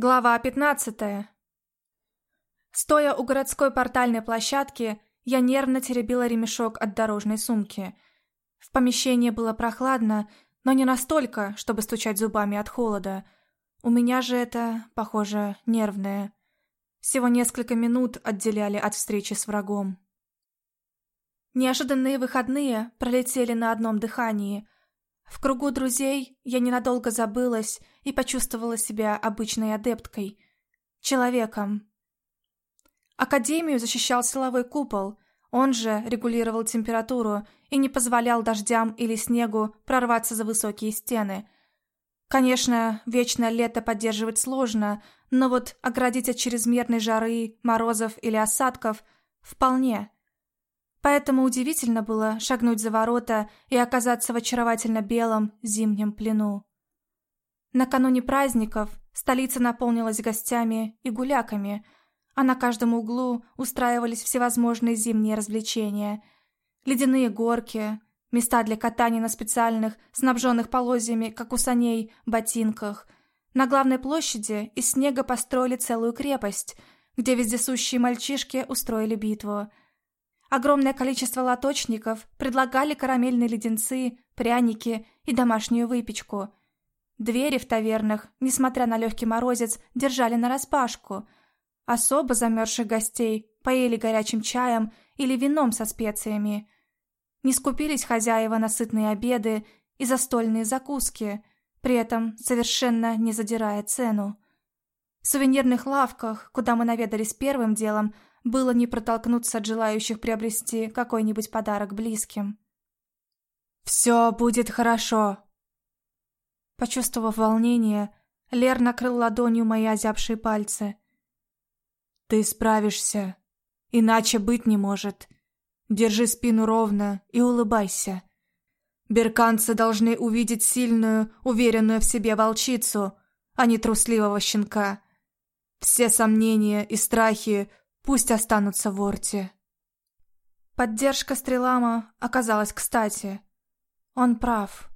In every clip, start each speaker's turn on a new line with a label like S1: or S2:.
S1: Глава 15. Стоя у городской портальной площадки, я нервно теребила ремешок от дорожной сумки. В помещении было прохладно, но не настолько, чтобы стучать зубами от холода. У меня же это, похоже, нервное. Всего несколько минут отделяли от встречи с врагом. Неожиданные выходные пролетели на одном дыхании – в кругу друзей я ненадолго забылась и почувствовала себя обычной адепткой. Человеком. Академию защищал силовой купол, он же регулировал температуру и не позволял дождям или снегу прорваться за высокие стены. Конечно, вечное лето поддерживать сложно, но вот оградить от чрезмерной жары, морозов или осадков – вполне – Поэтому удивительно было шагнуть за ворота и оказаться в очаровательно белом зимнем плену. Накануне праздников столица наполнилась гостями и гуляками, а на каждом углу устраивались всевозможные зимние развлечения. Ледяные горки, места для катания на специальных, снабженных полозьями, как у саней, ботинках. На главной площади из снега построили целую крепость, где вездесущие мальчишки устроили битву – Огромное количество лоточников предлагали карамельные леденцы, пряники и домашнюю выпечку. Двери в тавернах, несмотря на легкий морозец, держали нараспашку. Особо замерзших гостей поели горячим чаем или вином со специями. Не скупились хозяева на сытные обеды и застольные закуски, при этом совершенно не задирая цену. В сувенирных лавках, куда мы наведались первым делом – было не протолкнуться от желающих приобрести какой-нибудь подарок близким. «Все будет хорошо!» Почувствовав волнение, Лер накрыл ладонью мои озябшие пальцы. «Ты справишься. Иначе быть не может. Держи спину ровно и улыбайся. Берканцы должны увидеть сильную, уверенную в себе волчицу, а не трусливого щенка. Все сомнения и страхи Пусть останутся в Орте. Поддержка Стрелама оказалась кстати. Он прав.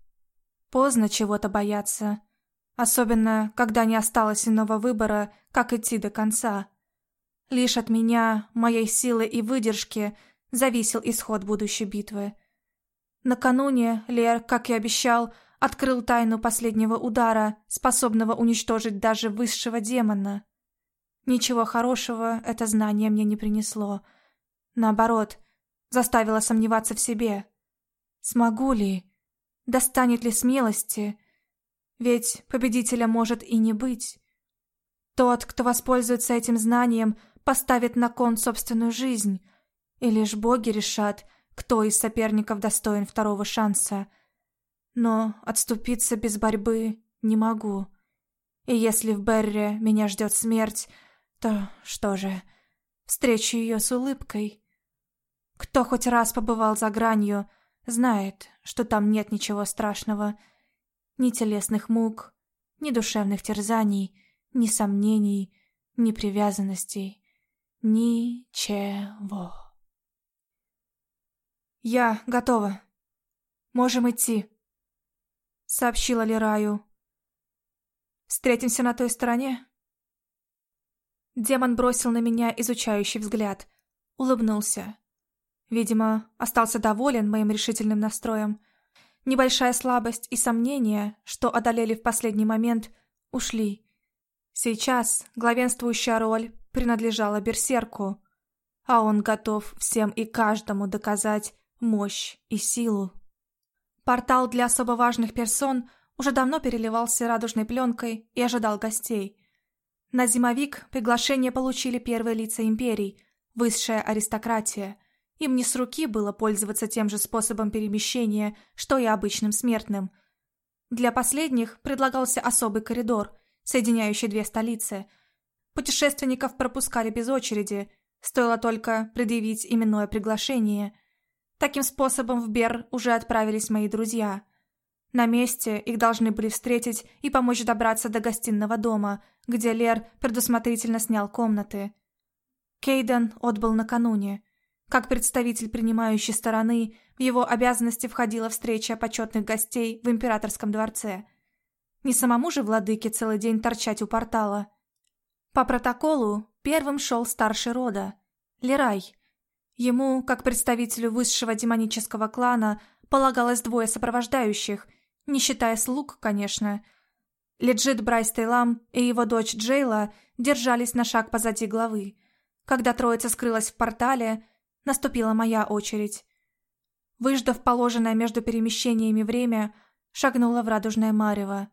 S1: Поздно чего-то бояться. Особенно, когда не осталось иного выбора, как идти до конца. Лишь от меня, моей силы и выдержки зависел исход будущей битвы. Накануне Лер, как и обещал, открыл тайну последнего удара, способного уничтожить даже высшего демона. Ничего хорошего это знание мне не принесло. Наоборот, заставило сомневаться в себе. Смогу ли? Достанет ли смелости? Ведь победителя может и не быть. Тот, кто воспользуется этим знанием, поставит на кон собственную жизнь. И лишь боги решат, кто из соперников достоин второго шанса. Но отступиться без борьбы не могу. И если в Берре меня ждет смерть, то что же, встречу ее с улыбкой. Кто хоть раз побывал за гранью, знает, что там нет ничего страшного. Ни телесных мук, ни душевных терзаний, ни сомнений, ни привязанностей. Ничего. «Я готова. Можем идти», — сообщила Лираю. «Встретимся на той стороне?» Демон бросил на меня изучающий взгляд. Улыбнулся. Видимо, остался доволен моим решительным настроем. Небольшая слабость и сомнения, что одолели в последний момент, ушли. Сейчас главенствующая роль принадлежала Берсерку, а он готов всем и каждому доказать мощь и силу. Портал для особо важных персон уже давно переливался радужной пленкой и ожидал гостей – на зимовик приглашение получили первые лица империй, высшая аристократия. Им не с руки было пользоваться тем же способом перемещения, что и обычным смертным. Для последних предлагался особый коридор, соединяющий две столицы. Путешественников пропускали без очереди, стоило только предъявить именное приглашение. Таким способом в Бер уже отправились мои друзья – на месте их должны были встретить и помочь добраться до гостиного дома, где Лер предусмотрительно снял комнаты. Кейден отбыл накануне. Как представитель принимающей стороны, в его обязанности входила встреча почетных гостей в императорском дворце. Не самому же владыке целый день торчать у портала. По протоколу первым шел старший рода, Лерай. Ему, как представителю высшего демонического клана, полагалось двое сопровождающих, не считая слуг, конечно. Леджит Брайс Тейлам и его дочь Джейла держались на шаг позади главы. Когда троица скрылась в портале, наступила моя очередь. Выждав положенное между перемещениями время, шагнула в радужное марево.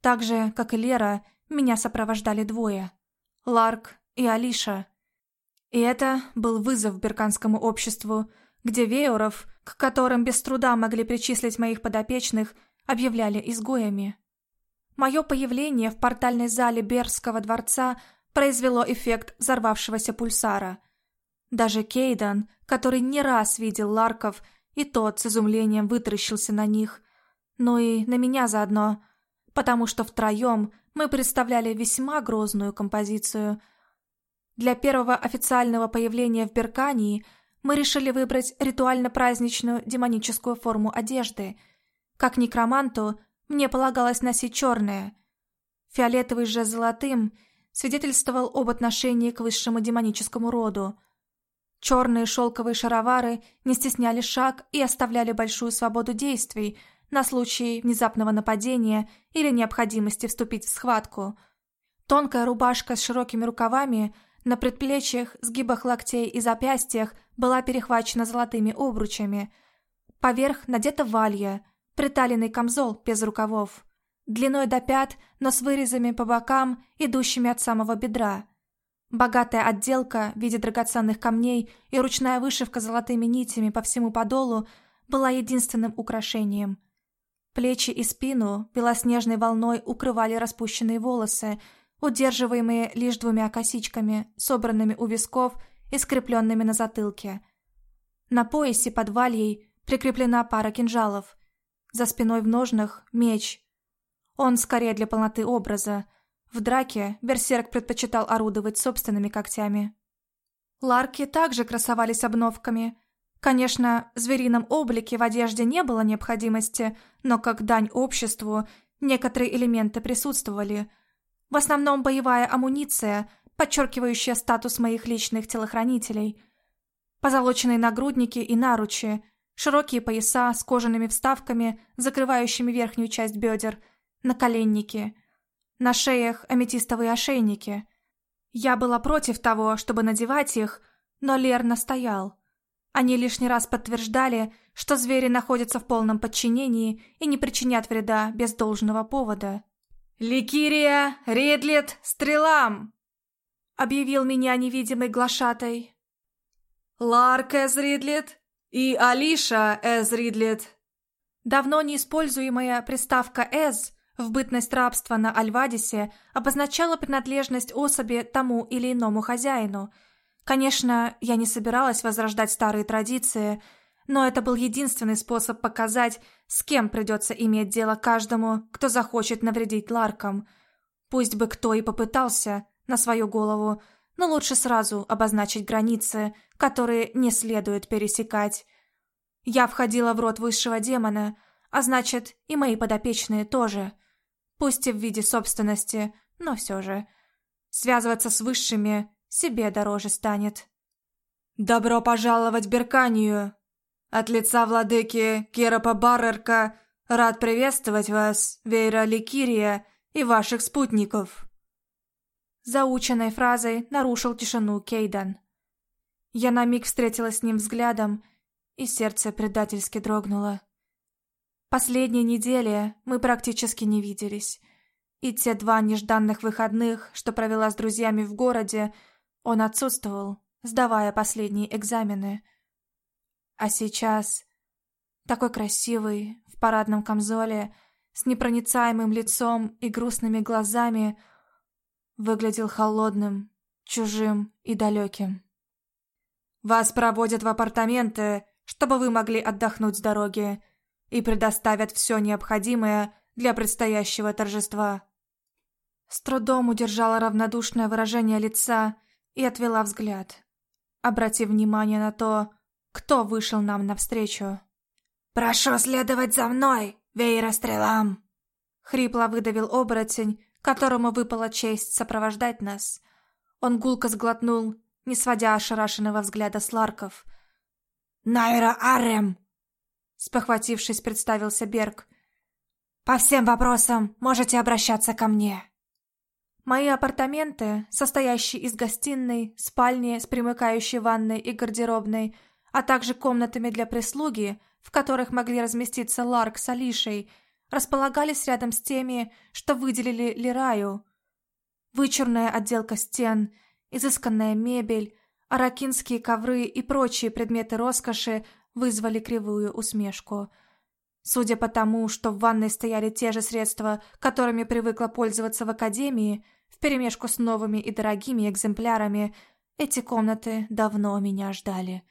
S1: Так же, как и Лера, меня сопровождали двое — Ларк и Алиша. И это был вызов берканскому обществу, где вееров, к которым без труда могли причислить моих подопечных, объявляли изгоями. Мое появление в портальной зале Берского дворца произвело эффект взорвавшегося пульсара. Даже Кейдан, который не раз видел Ларков, и тот с изумлением вытаращился на них. Ну и на меня заодно, потому что втроем мы представляли весьма грозную композицию. Для первого официального появления в Беркании мы решили выбрать ритуально-праздничную демоническую форму одежды. Как некроманту, мне полагалось носить черное. Фиолетовый же золотым свидетельствовал об отношении к высшему демоническому роду. Черные шелковые шаровары не стесняли шаг и оставляли большую свободу действий – на случай внезапного нападения или необходимости вступить в схватку. Тонкая рубашка с широкими рукавами на предплечьях, сгибах локтей и запястьях была перехвачена золотыми обручами. Поверх надета валья, приталенный камзол без рукавов, длиной до пят, но с вырезами по бокам, идущими от самого бедра. Богатая отделка в виде драгоценных камней и ручная вышивка золотыми нитями по всему подолу была единственным украшением – Плечи и спину белоснежной волной укрывали распущенные волосы, удерживаемые лишь двумя косичками, собранными у висков и скрепленными на затылке. На поясе под вальей прикреплена пара кинжалов. За спиной в ножнах меч. Он скорее для полноты образа. В драке берсерк предпочитал орудовать собственными когтями. Ларки также красовались обновками – Конечно, зверином облике в одежде не было необходимости, но как дань обществу некоторые элементы присутствовали. В основном боевая амуниция, подчеркивающая статус моих личных телохранителей. Позолоченные нагрудники и наручи, широкие пояса с кожаными вставками, закрывающими верхнюю часть бедер, наколенники. На шеях аметистовые ошейники. Я была против того, чтобы надевать их, но Лер настоял. Они лишний раз подтверждали, что звери находятся в полном подчинении и не причинят вреда без должного повода. «Ликирия, Редлет, Стрелам!» — объявил меня невидимый глашатай. «Ларк Эзридлет и Алиша Эзридлет». Давно неиспользуемая приставка «эз» в бытность рабства на Альвадисе обозначала принадлежность особи тому или иному хозяину — Конечно, я не собиралась возрождать старые традиции, но это был единственный способ показать, с кем придется иметь дело каждому, кто захочет навредить Ларкам. Пусть бы кто и попытался на свою голову, но лучше сразу обозначить границы, которые не следует пересекать. Я входила в род высшего демона, а значит, и мои подопечные тоже. Пусть и в виде собственности, но все же. Связываться с высшими себе дороже станет. «Добро пожаловать в Берканию! От лица владыки Керапа Баррерка рад приветствовать вас, Вейра Ликирия и ваших спутников!» Заученной фразой нарушил тишину Кейдан. Я на миг встретилась с ним взглядом, и сердце предательски дрогнуло. Последние недели мы практически не виделись, и те два нежданных выходных, что провела с друзьями в городе, он отсутствовал, сдавая последние экзамены. А сейчас, такой красивый, в парадном камзоле, с непроницаемым лицом и грустными глазами, выглядел холодным, чужим и далеким. «Вас проводят в апартаменты, чтобы вы могли отдохнуть с дороги, и предоставят все необходимое для предстоящего торжества». С трудом удержала равнодушное выражение лица и отвела взгляд, обратив внимание на то, кто вышел нам навстречу.
S2: «Прошу следовать за мной, Вейра Стрелам!»
S1: Хрипло выдавил оборотень, которому выпала честь сопровождать нас. Он гулко сглотнул, не сводя ошарашенного взгляда с Ларков. «Найра Арем!» Спохватившись, представился Берг. «По всем вопросам можете обращаться ко мне». Мои апартаменты, состоящие из гостиной, спальни с примыкающей ванной и гардеробной, а также комнатами для прислуги, в которых могли разместиться Ларк с Алишей, располагались рядом с теми, что выделили Лираю. Вычурная отделка стен, изысканная мебель, аракинские ковры и прочие предметы роскоши вызвали кривую усмешку. Судя по тому, что в ванной стояли те же средства, которыми привыкла пользоваться в академии, вперемешку с новыми и дорогими экземплярами, эти комнаты давно меня ждали.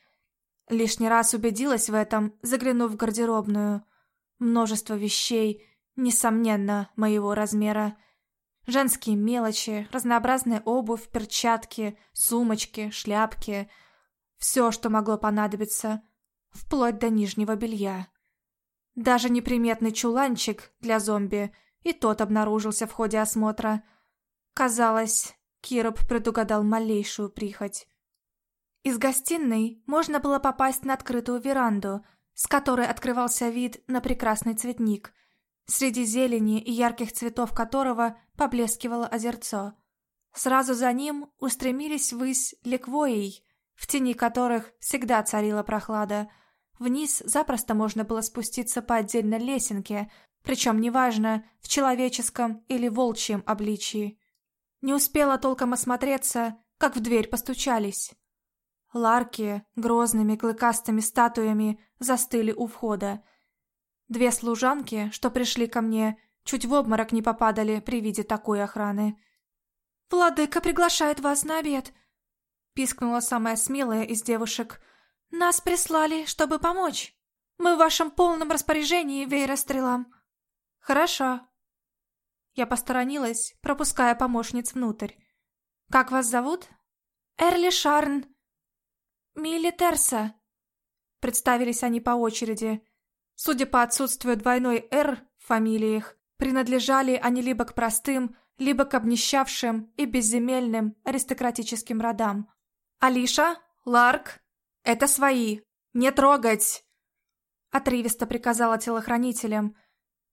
S1: Лишний раз убедилась в этом, заглянув в гардеробную. Множество вещей, несомненно, моего размера. Женские мелочи, разнообразная обувь, перчатки, сумочки, шляпки. Все, что могло понадобиться, вплоть до нижнего белья. Даже неприметный чуланчик для зомби и тот обнаружился в ходе осмотра. Казалось, Кироп предугадал малейшую прихоть. Из гостиной можно было попасть на открытую веранду, с которой открывался вид на прекрасный цветник, среди зелени и ярких цветов которого поблескивало озерцо. Сразу за ним устремились ввысь леквоей, в тени которых всегда царила прохлада. Вниз запросто можно было спуститься по отдельной лесенке, причем неважно, в человеческом или волчьем обличии. Не успела толком осмотреться, как в дверь постучались. Ларки грозными клыкастыми статуями застыли у входа. Две служанки, что пришли ко мне, чуть в обморок не попадали при виде такой охраны. «Владыка приглашает вас на обед», — пискнула самая смелая из девушек. «Нас прислали, чтобы помочь. Мы в вашем полном распоряжении, Вейра Стрелам». «Хорошо». Я посторонилась, пропуская помощниц внутрь. «Как вас зовут?» «Эрли Шарн», «Милли Терса!» Представились они по очереди. Судя по отсутствию двойной «Р» в фамилиях, принадлежали они либо к простым, либо к обнищавшим и безземельным аристократическим родам. «Алиша? Ларк? Это свои! Не трогать!» Отрывисто приказала телохранителям.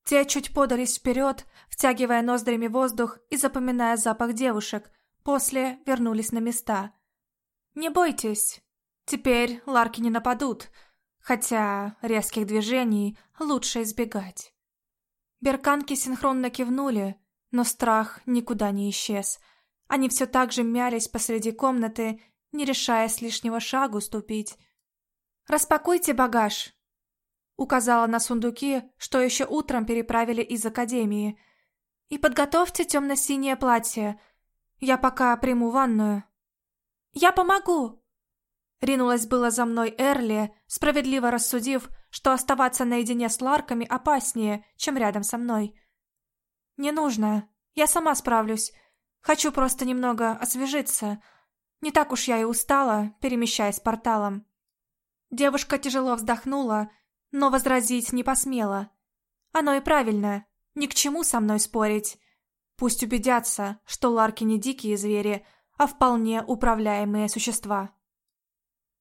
S1: Те чуть подались вперед, втягивая ноздрями воздух и запоминая запах девушек, после вернулись на места. «Не бойтесь, Теперь ларки не нападут, хотя резких движений лучше избегать. Берканки синхронно кивнули, но страх никуда не исчез. Они все так же мялись посреди комнаты, не решаясь лишнего шагу ступить. «Распакуйте багаж!» Указала на сундуки, что еще утром переправили из академии. «И подготовьте темно-синее платье. Я пока приму ванную». «Я помогу!» Ринулась было за мной Эрли, справедливо рассудив, что оставаться наедине с Ларками опаснее, чем рядом со мной. «Не нужно. Я сама справлюсь. Хочу просто немного освежиться. Не так уж я и устала, перемещаясь порталом». Девушка тяжело вздохнула, но возразить не посмела. Оно и правильно. Ни к чему со мной спорить. Пусть убедятся, что Ларки не дикие звери, а вполне управляемые существа.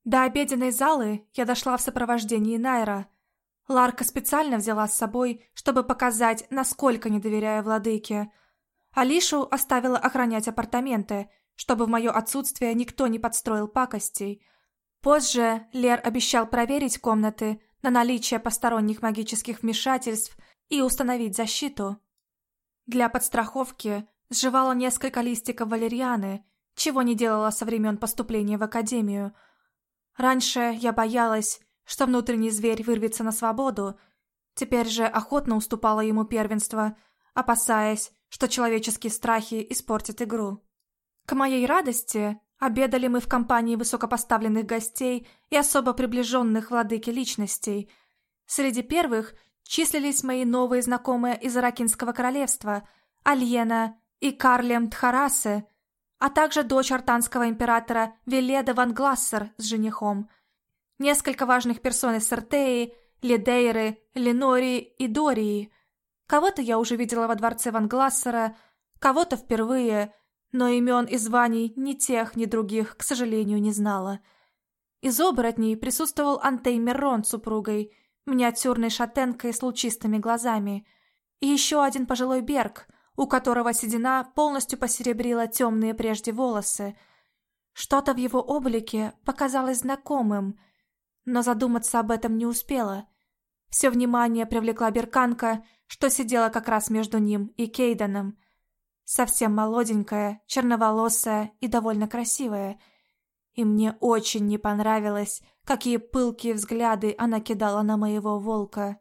S1: До обеденной залы я дошла в сопровождении Найра. Ларка специально взяла с собой, чтобы показать, насколько не доверяю владыке. Алишу оставила охранять апартаменты, чтобы в мое отсутствие никто не подстроил пакостей. Позже Лер обещал проверить комнаты на наличие посторонних магических вмешательств и установить защиту. Для подстраховки сживала несколько листиков валерьяны, чего не делала со времен поступления в академию – Раньше я боялась, что внутренний зверь вырвется на свободу, теперь же охотно уступала ему первенство, опасаясь, что человеческие страхи испортят игру. К моей радости, обедали мы в компании высокопоставленных гостей и особо приближенных владыки личностей. Среди первых числились мои новые знакомые из Аракинского королевства, Альена и Карлем Тхарасе, а также дочь артанского императора Веледа ван Глассер с женихом. Несколько важных персон из Сартеи, Лидейры, Ленории и Дории. Кого-то я уже видела во дворце ван Глассера, кого-то впервые, но имен и званий ни тех, ни других, к сожалению, не знала. Из оборотней присутствовал Антей Меррон с супругой, миниатюрной шатенкой с лучистыми глазами, и еще один пожилой Берг, у которого седина полностью посеребрила темные прежде волосы. Что-то в его облике показалось знакомым, но задуматься об этом не успела. Все внимание привлекла Берканка, что сидела как раз между ним и Кейденом. Совсем молоденькая, черноволосая и довольно красивая. И мне очень не понравилось, какие пылкие взгляды она кидала на моего волка.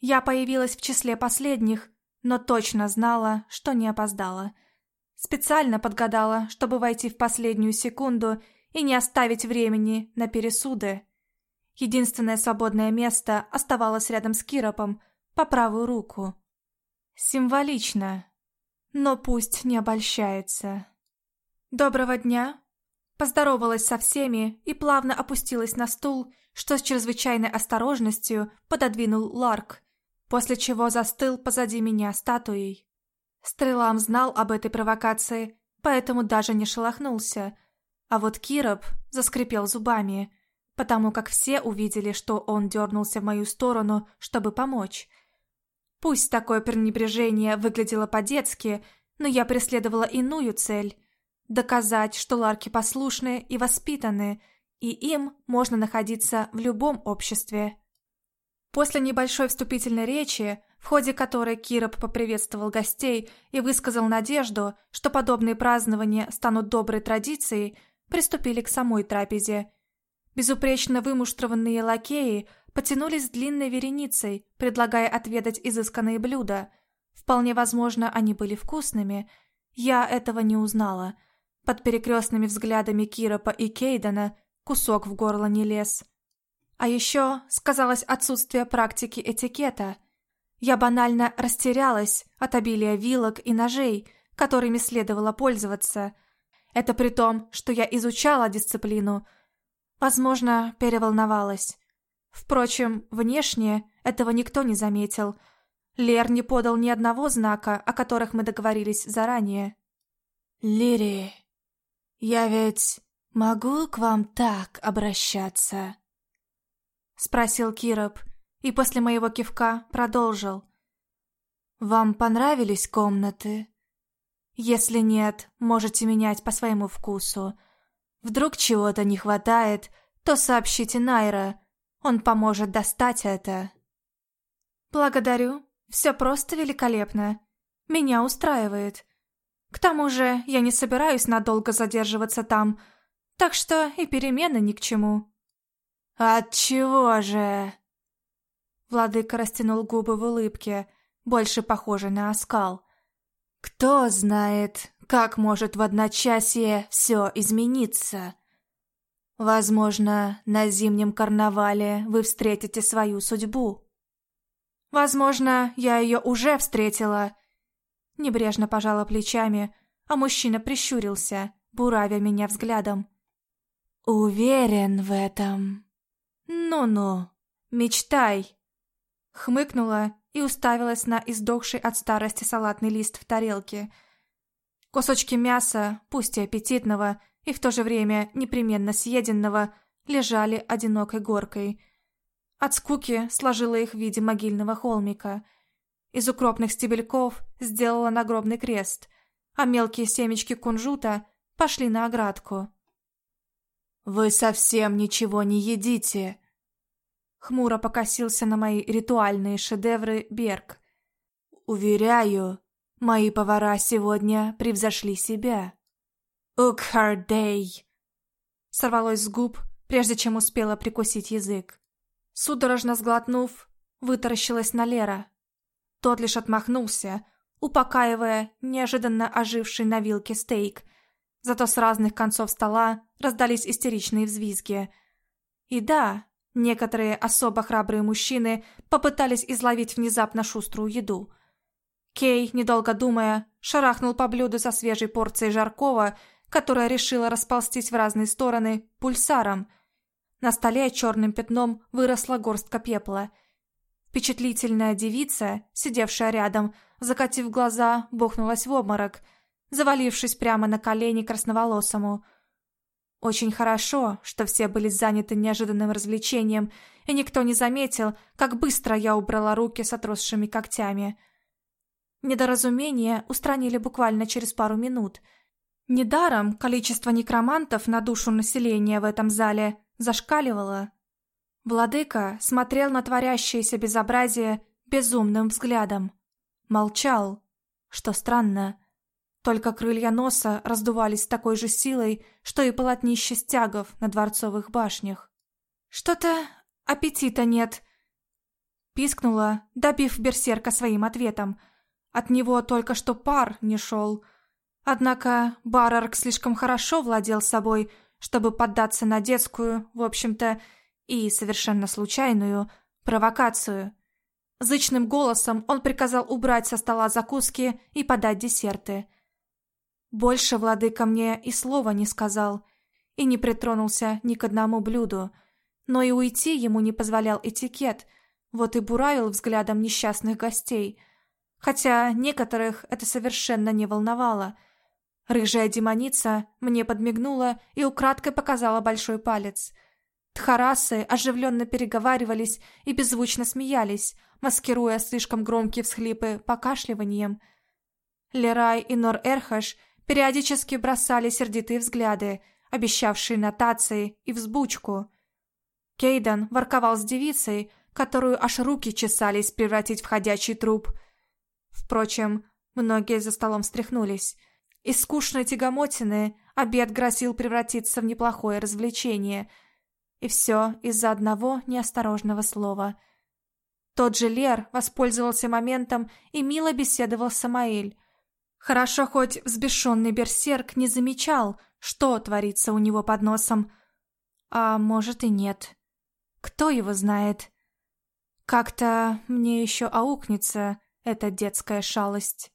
S1: Я появилась в числе последних, но точно знала, что не опоздала. Специально подгадала, чтобы войти в последнюю секунду и не оставить времени на пересуды. Единственное свободное место оставалось рядом с Киропом, по правую руку. Символично, но пусть не обольщается. «Доброго дня!» Поздоровалась со всеми и плавно опустилась на стул, что с чрезвычайной осторожностью пододвинул Ларк, после чего застыл позади меня статуей. Стрелам знал об этой провокации, поэтому даже не шелохнулся, а вот Кироп заскрипел зубами, потому как все увидели, что он дернулся в мою сторону, чтобы помочь. Пусть такое пренебрежение выглядело по-детски, но я преследовала иную цель – доказать, что ларки послушны и воспитаны, и им можно находиться в любом обществе. После небольшой вступительной речи, в ходе которой Кироп поприветствовал гостей и высказал надежду, что подобные празднования станут доброй традицией, приступили к самой трапезе. Безупречно вымуштрованные лакеи потянулись длинной вереницей, предлагая отведать изысканные блюда. Вполне возможно, они были вкусными. Я этого не узнала. Под перекрестными взглядами Киропа и Кейдена кусок в горло не лез. А еще сказалось отсутствие практики этикета. Я банально растерялась от обилия вилок и ножей, которыми следовало пользоваться. Это при том, что я изучала дисциплину. Возможно, переволновалась. Впрочем, внешне этого никто не заметил. Лер не подал ни одного знака, о которых мы договорились заранее.
S2: «Лири, я ведь могу к вам так обращаться?»
S1: Спросил Кироп, и после моего кивка продолжил. «Вам понравились комнаты? Если нет, можете менять по своему вкусу. Вдруг чего-то не хватает, то сообщите Найра, он поможет достать это». «Благодарю, все просто великолепно. Меня устраивает. К тому же я не собираюсь надолго задерживаться там, так что и перемены ни к чему».
S2: «Отчего же?»
S1: Владыка растянул губы в улыбке, больше похожей на оскал.
S2: «Кто знает, как может в одночасье все измениться? Возможно, на зимнем карнавале вы встретите свою судьбу».
S1: «Возможно, я ее уже встретила». Небрежно пожала плечами, а мужчина прищурился, буравя меня взглядом.
S2: «Уверен в этом».
S1: «Ну-ну, мечтай!» Хмыкнула и уставилась на издохший от старости салатный лист в тарелке. Кусочки мяса, пусть и аппетитного, и в то же время непременно съеденного, лежали одинокой горкой. От скуки сложила их в виде могильного холмика. Из укропных стебельков сделала нагробный крест, а мелкие семечки кунжута пошли на оградку.
S2: «Вы совсем ничего не едите!»
S1: Хмуро покосился на мои ритуальные шедевры Берг.
S2: «Уверяю, мои повара сегодня превзошли себя!»
S1: «Укхардей!» Сорвалось с губ, прежде чем успела прикусить язык. Судорожно сглотнув, вытаращилась на Лера. Тот лишь отмахнулся, упокаивая неожиданно оживший на вилке стейк – Зато с разных концов стола раздались истеричные взвизги. И да, некоторые особо храбрые мужчины попытались изловить внезапно шуструю еду. Кей, недолго думая, шарахнул по блюду со свежей порцией жаркого, которая решила расползтись в разные стороны, пульсаром. На столе черным пятном выросла горстка пепла. Впечатлительная девица, сидевшая рядом, закатив глаза, бухнулась в обморок, завалившись прямо на колени красноволосому. Очень хорошо, что все были заняты неожиданным развлечением, и никто не заметил, как быстро я убрала руки с отросшими когтями. Недоразумение устранили буквально через пару минут. Недаром количество некромантов на душу населения в этом зале зашкаливало. Владыка смотрел на творящееся безобразие безумным взглядом. Молчал, что странно. Только крылья носа раздувались с такой же силой, что и полотнище стягов на дворцовых башнях. «Что-то аппетита нет», — пискнула, добив берсерка своим ответом. От него только что пар не шел. Однако Барарк слишком хорошо владел собой, чтобы поддаться на детскую, в общем-то, и совершенно случайную провокацию. Зычным голосом он приказал убрать со стола закуски и подать десерты. Больше владыка мне и слова не сказал, и не притронулся ни к одному блюду, но и уйти ему не позволял этикет, вот и буравил взглядом несчастных гостей, хотя некоторых это совершенно не волновало. Рыжая демоница мне подмигнула и украдкой показала большой палец — Тхарасы оживленно переговаривались и беззвучно смеялись, маскируя слишком громкие всхлипы покашливанием. Лерай и Нор-Эрхаш периодически бросали сердитые взгляды, обещавшие нотации и взбучку. Кейден ворковал с девицей, которую аж руки чесались превратить в ходячий труп. Впрочем, многие за столом встряхнулись. Из скучной тягомотины обед грозил превратиться в неплохое развлечение — и все из-за одного неосторожного слова. Тот же Лер воспользовался моментом и мило беседовал с Самаэль. Хорошо хоть взбешенный берсерк не замечал, что творится у него под носом. А может и нет. Кто его знает? Как-то мне еще аукнется эта детская шалость.